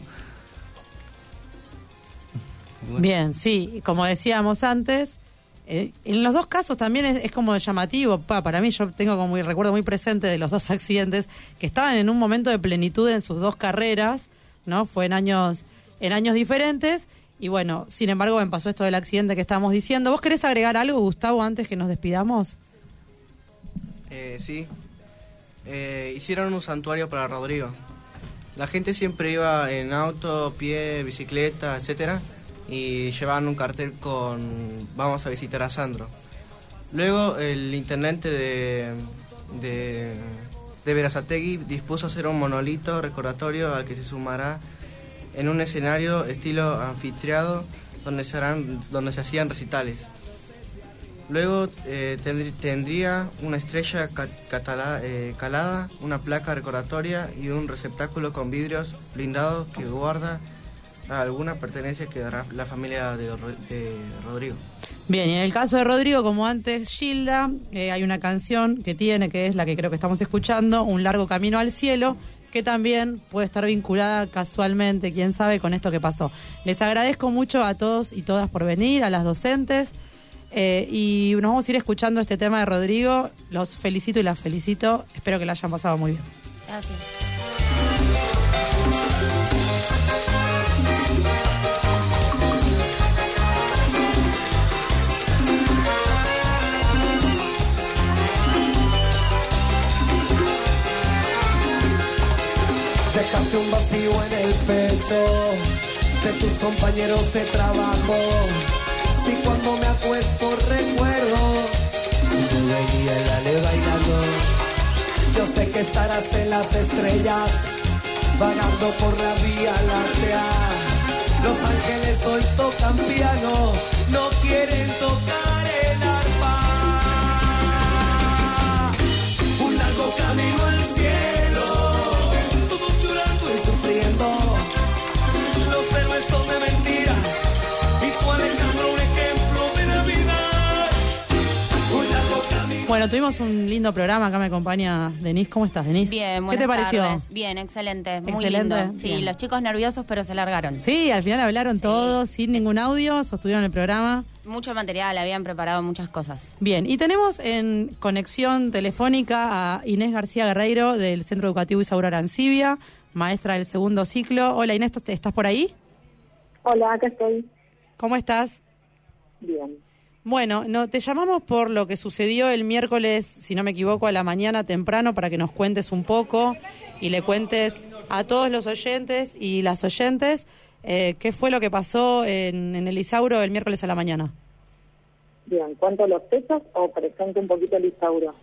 Bueno. Bien, sí, como decíamos antes, eh, en los dos casos también es, es como llamativo, pa, para mí yo tengo como recuerdo muy presente de los dos accidentes que estaban en un momento de plenitud en sus dos carreras, ¿no? Fue en años en años diferentes y bueno, sin embargo me pasó esto del accidente que estábamos diciendo. ¿Vos querés agregar algo, Gustavo, antes que nos despidamos? Eh, sí. Eh, hicieron un santuario para Rodrigo. La gente siempre iba en auto, pie, bicicleta, etcétera, y llevaban un cartel con vamos a visitar a Sandro. Luego el intendente de, de, Verazategui dispuso hacer un monolito recordatorio al que se sumará en un escenario estilo anfitriado donde donde se hacían recitales. Luego eh, tendrí- tendría una estrella eh, calada, una placa recordatoria y un receptáculo con vidrios blindados que guarda alguna pertenencia que dará la familia de Rodrigo. Bien, y en el caso de Rodrigo, como antes Gilda, eh, hay una canción que tiene, que es la que creo que estamos escuchando, Un largo camino al cielo, que también puede estar vinculada casualmente, quién sabe, con esto que pasó. Les agradezco mucho a todos y todas por venir, a las docentes, eh, y nos vamos a ir escuchando este tema de Rodrigo. Los felicito y las felicito. Espero que la hayan pasado muy bien. Gracias. Dejaste un vacío en el pecho de tus compañeros de trabajo. Si cuando me recuerdo veía el ale bailando. Yo sé que estarás en las estrellas, vagando por la vía láctea. Los ángeles hoy tocan piano, no quieren tocar Bueno, tuvimos un lindo programa. Acá me acompaña Denise. ¿Cómo estás, Denise? Bien, ¿Qué te pareció? Bien, excelente, muy Excelente, lindo. Sí, bien. los chicos nerviosos, pero se largaron. Sí, al final hablaron todos sin ningún audio, sostuvieron el programa. Mucho material, habían preparado muchas cosas. Bien, y tenemos en conexión telefónica a Inés García Guerreiro del Centro Educativo Isaura Arancibia, maestra del segundo ciclo. Hola Inés, ¿t- ¿estás por ahí? Hola, acá estoy. ¿Cómo estás? Bien. Bueno, no, te llamamos por lo que sucedió el miércoles, si no me equivoco, a la mañana temprano para que nos cuentes un poco y le cuentes a todos los oyentes y las oyentes eh, qué fue lo que pasó en, en el Isauro el miércoles a la mañana. Bien, ¿cuánto los pesos o presento un poquito el Isauro?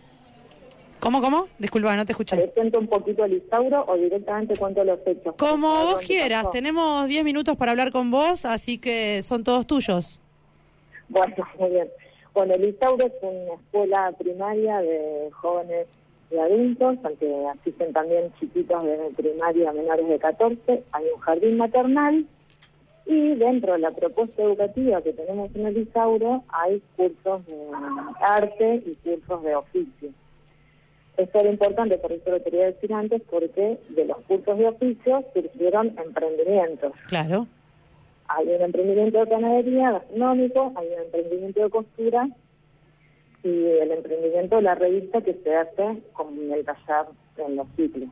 ¿Cómo, cómo? Disculpa, no te escuché. ¿Presento un poquito el Isauro o directamente cuento los hechos? Como vos quieras, pasó. tenemos 10 minutos para hablar con vos, así que son todos tuyos. Bueno, muy bien. Bueno, el Isauro es una escuela primaria de jóvenes y adultos, aunque asisten también chiquitos de primaria menores de 14. Hay un jardín maternal y dentro de la propuesta educativa que tenemos en el Isauro hay cursos de arte y cursos de oficio. Esto era importante, por eso lo quería decir antes, porque de los cursos de oficio surgieron emprendimientos. Claro. Hay un emprendimiento de ganadería gastronómico, hay un emprendimiento de costura y el emprendimiento de la revista que se hace con el taller en los ciclos.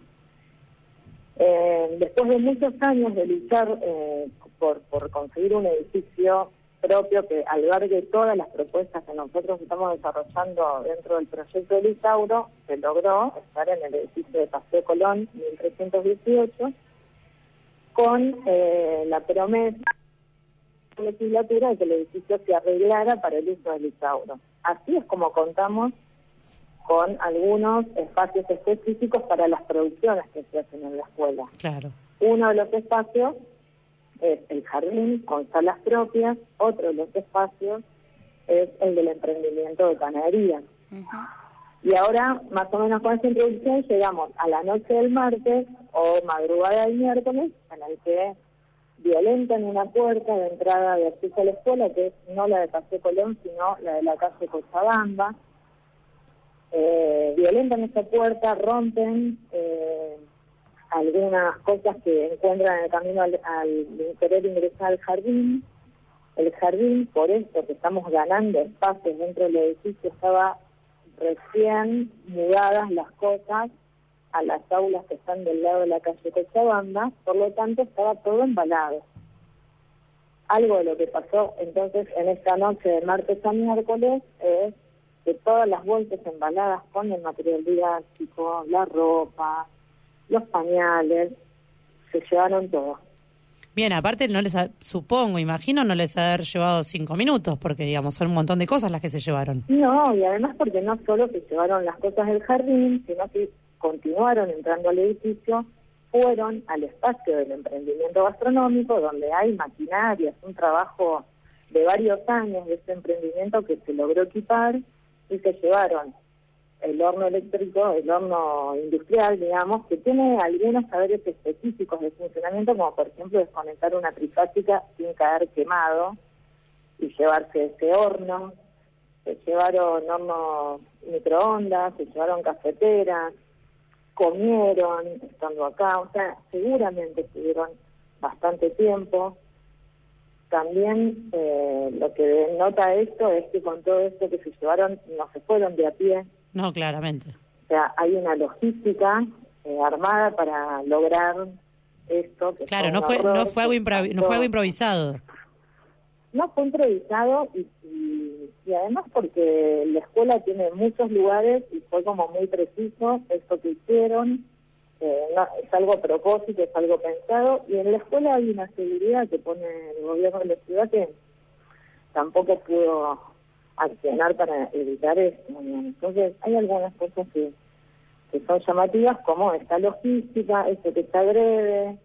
Eh, después de muchos años de luchar eh, por, conseguir un edificio propio que albergue todas las propuestas que nosotros estamos desarrollando dentro del proyecto de Isauro, se logró estar en el edificio de Paseo Colón 1318 con eh, la promesa legislatura de que el edificio se arreglara para el uso del Isauro. Así es como contamos con algunos espacios específicos para las producciones que se hacen en la escuela. Claro. Uno de los espacios es el jardín con salas propias, otro de los espacios es el del emprendimiento de ganadería. Y ahora, más o menos con esta introducción, llegamos a la noche del martes o madrugada del miércoles, en el que violentan una puerta de entrada de acceso a la escuela, que es no la de Paseo Colón, sino la de la calle Cochabamba. Eh, violentan esta puerta, rompen eh, algunas cosas que encuentran en el camino al, al querer ingresar al jardín. El jardín, por esto que estamos ganando espacios dentro del edificio, estaba recién mudadas las cosas a las aulas que están del lado de la calle Cochabamba, por lo tanto estaba todo embalado. Algo de lo que pasó entonces en esta noche de martes a miércoles es que todas las bolsas embaladas con el material didáctico, la ropa, los pañales, se llevaron todo. Bien, aparte no les ha- supongo, imagino, no les haber llevado cinco minutos, porque digamos son un montón de cosas las que se llevaron. No, y además porque no solo se llevaron las cosas del jardín, sino que continuaron entrando al edificio, fueron al espacio del emprendimiento gastronómico, donde hay maquinarias, un trabajo de varios años de este emprendimiento que se logró equipar y se llevaron el horno eléctrico, el horno industrial, digamos, que tiene algunos saberes específicos de funcionamiento, como por ejemplo desconectar una trifásica sin caer quemado y llevarse ese horno. Se llevaron hornos microondas, se llevaron cafeteras, comieron estando acá, o sea, seguramente estuvieron bastante tiempo. También eh, lo que denota esto es que con todo esto que se llevaron no se fueron de a pie, No, claramente. o sea, hay una logística eh, armada para lograr esto. Que Claro, no fue, horror, no fue algo no fue algo improvisado. No fue improvisado y, y, y además porque la escuela tiene muchos lugares y fue como muy preciso esto que hicieron. eh, no, es algo a propósito, es algo pensado. Y en la escuela hay una seguridad que pone el gobierno de la ciudad que tampoco pudo accionar para evitar esto. Entonces hay algunas cosas que, que son llamativas como esta logística, esto que se agrede,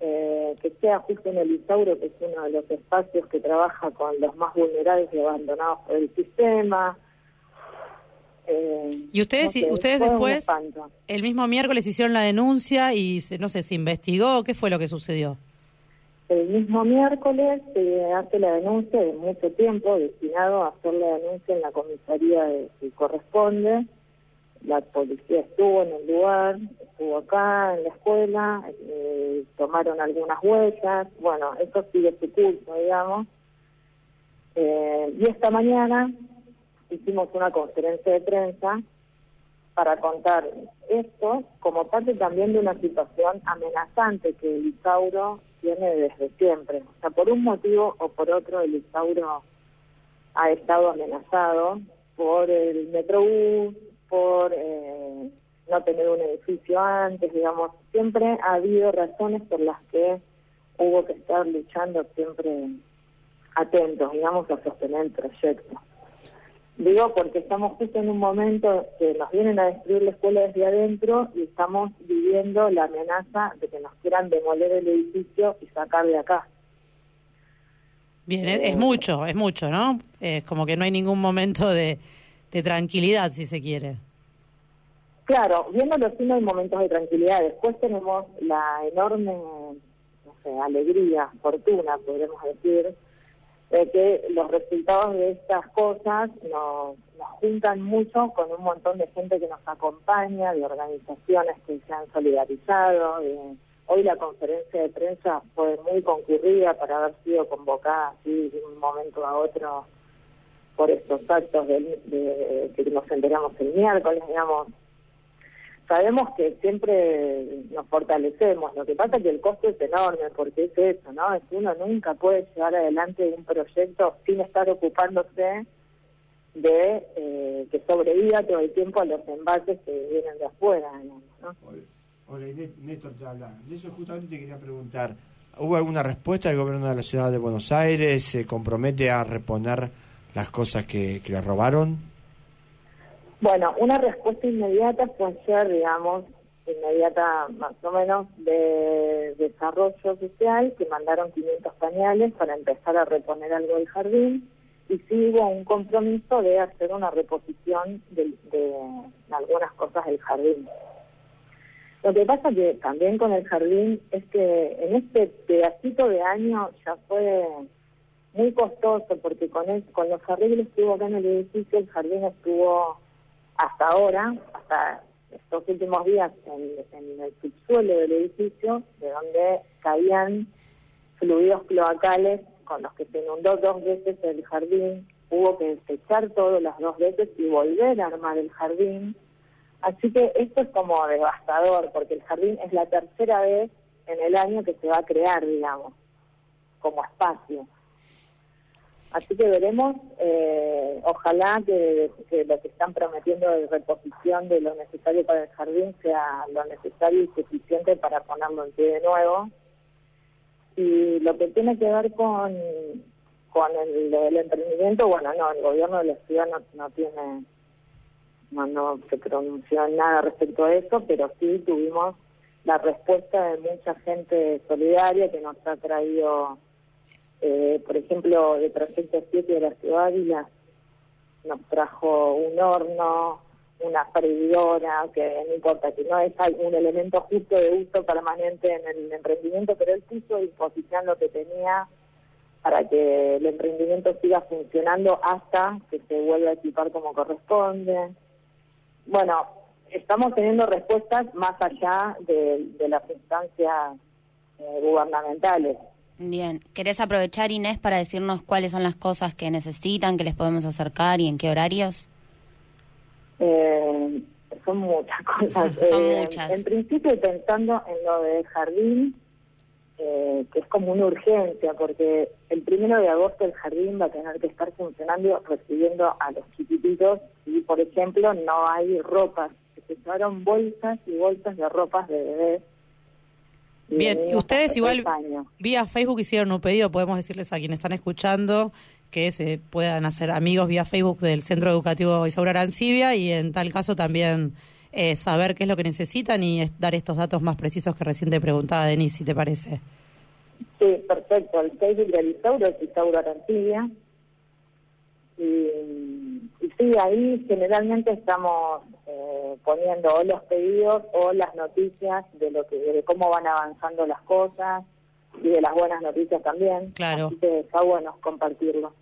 eh, que sea justo en el Isauro, que es uno de los espacios que trabaja con los más vulnerables y abandonados por el sistema. Eh, Y ustedes, no sé, ustedes después, el mismo miércoles hicieron la denuncia y se, no sé, se investigó, ¿qué fue lo que sucedió? El mismo miércoles se hace la denuncia de mucho tiempo destinado a hacer la denuncia en la comisaría que corresponde. La policía estuvo en el lugar, estuvo acá en la escuela, eh, tomaron algunas huellas. Bueno, eso sigue su curso, digamos. Eh, y esta mañana hicimos una conferencia de prensa para contar esto como parte también de una situación amenazante que el Isauro tiene desde siempre. O sea, por un motivo o por otro, el Isauro ha estado amenazado por el Metrobús, por eh, no tener un edificio antes, digamos. Siempre ha habido razones por las que hubo que estar luchando siempre atentos, digamos, a sostener el proyecto. Digo porque estamos justo en un momento que nos vienen a destruir la escuela desde adentro y estamos viviendo la amenaza de que nos quieran demoler el edificio y sacar de acá. Bien, es, es mucho, es mucho, ¿no? Es como que no hay ningún momento de, de tranquilidad, si se quiere. Claro, viéndolo así no hay momentos de tranquilidad. Después tenemos la enorme, alegría, fortuna, podremos decir, de que los resultados de estas cosas nos, nos juntan mucho con un montón de gente que nos acompaña, de organizaciones que se han solidarizado. de- hoy la conferencia de prensa fue muy concurrida para haber sido convocada así de un momento a otro por estos actos de, de- que nos enteramos el miércoles, digamos. Sabemos que siempre nos fortalecemos, lo que pasa es que el costo es enorme, porque es eso, ¿no? Es que uno nunca puede llevar adelante un proyecto sin estar ocupándose de eh, que sobreviva todo el tiempo a los embates que vienen de afuera, digamos, ¿no? Hola, Néstor te habla. De eso justamente te quería preguntar. ¿Hubo alguna respuesta del gobierno de la ciudad de Buenos Aires? ¿Se compromete a reponer las cosas que, que le robaron? Bueno, una respuesta inmediata fue ayer, digamos, inmediata más o menos de desarrollo social, que mandaron 500 pañales para empezar a reponer algo del jardín, y sí hubo un compromiso de hacer una reposición de, de algunas cosas del jardín. Lo que pasa que también con el jardín es que en este pedacito de año ya fue muy costoso porque con el- con los arreglos que hubo acá en el edificio el jardín estuvo hasta ahora, hasta estos últimos días en, en el subsuelo del edificio, de donde caían fluidos cloacales con los que se inundó dos veces el jardín, hubo que desechar todo las dos veces y volver a armar el jardín. Así que esto es como devastador, porque el jardín es la tercera vez en el año que se va a crear, digamos, como espacio. Así que veremos, eh, ojalá que, lo que están prometiendo de reposición de lo necesario para el jardín sea lo necesario y suficiente para ponerlo en pie de nuevo. Y lo que tiene que ver con, con el, el emprendimiento, bueno, no, el gobierno de la ciudad no, no tiene, no, no se pronunció nada respecto a eso, pero sí tuvimos la respuesta de mucha gente solidaria que nos ha traído eh, por ejemplo, de Proyecto 7 de la Ciudad Ávila, nos trajo un horno, una freidora, que no importa, que no es un elemento justo de uso permanente en el emprendimiento, pero él puso a disposición lo que tenía para que el emprendimiento siga funcionando hasta que se vuelva a equipar como corresponde. Bueno, estamos teniendo respuestas más allá de, las instancias eh, gubernamentales. Bien, ¿querés aprovechar Inés para decirnos cuáles son las cosas que necesitan, que les podemos acercar y en qué horarios? Eh, son muchas cosas. Son Eh, muchas. En principio pensando en lo del jardín, eh, que es como una urgencia, porque el primero de agosto el jardín va a tener que estar funcionando recibiendo a los chiquititos y, por ejemplo, no hay ropas. Se llevaron bolsas y bolsas de ropas de bebés. Bien, y ustedes igual vía Facebook hicieron un pedido, podemos decirles a quienes están escuchando que se puedan hacer amigos vía Facebook del Centro Educativo Isaura Arancibia y en tal caso también eh, saber qué es lo que necesitan y es- dar estos datos más precisos que recién te preguntaba Denise, si te parece. Sí, perfecto. El Facebook del Isauro es Isauro Arancibia. Y, y sí, ahí generalmente estamos eh, poniendo o los pedidos o las noticias de lo que de cómo van avanzando las cosas y de las buenas noticias también. Claro. Así que está bueno compartirlo.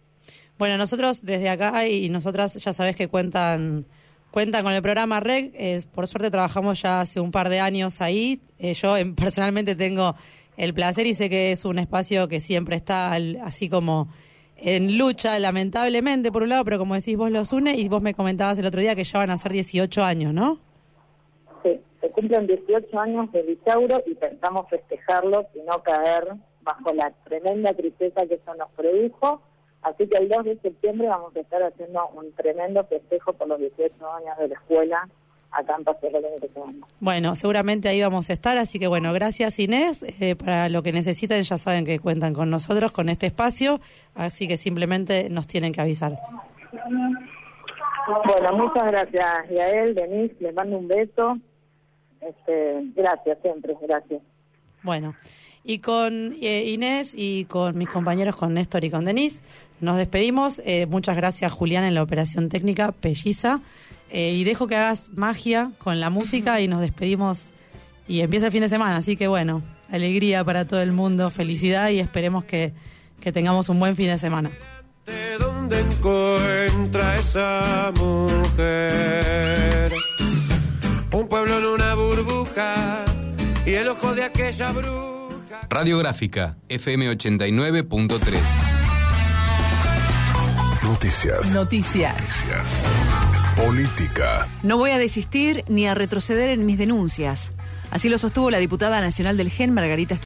Bueno, nosotros desde acá y nosotras ya sabes que cuentan cuentan con el programa REC. eh, por suerte trabajamos ya hace un par de años ahí. Eh, yo em, personalmente tengo el placer y sé que es un espacio que siempre está al- así como en lucha, lamentablemente, por un lado, pero como decís, vos los une y vos me comentabas el otro día que ya van a ser 18 años, ¿no? Sí, se cumplen 18 años del Isauro y pensamos festejarlos y no caer bajo la tremenda tristeza que eso nos produjo. Así que el 2 de septiembre vamos a estar haciendo un tremendo festejo por los 18 años de la escuela acá en Paseo Colón de. Bueno, seguramente ahí vamos a estar, así que bueno, gracias Inés. Eh, para lo que necesiten ya saben que cuentan con nosotros, con este espacio, así que simplemente nos tienen que avisar. Bueno, muchas gracias, Yael, Denise, les mando un beso. Este, gracias siempre, gracias. Bueno, y con eh, Inés y con mis compañeros, con Néstor y con Denise, nos despedimos. Eh, muchas gracias, Julián, en la operación técnica, pelliza. Eh, y dejo que hagas magia con la música y nos despedimos. Y empieza el fin de semana, así que bueno, alegría para todo el mundo, felicidad y esperemos que, que tengamos un buen fin de semana. ¿Dónde encuentra esa mujer? Un pueblo en una burbuja y el ojo de aquella bruja. Radiográfica, FM 89.3. Noticias. Noticias. Política. No voy a desistir ni a retroceder en mis denuncias. Así lo sostuvo la diputada nacional del GEN, Margarita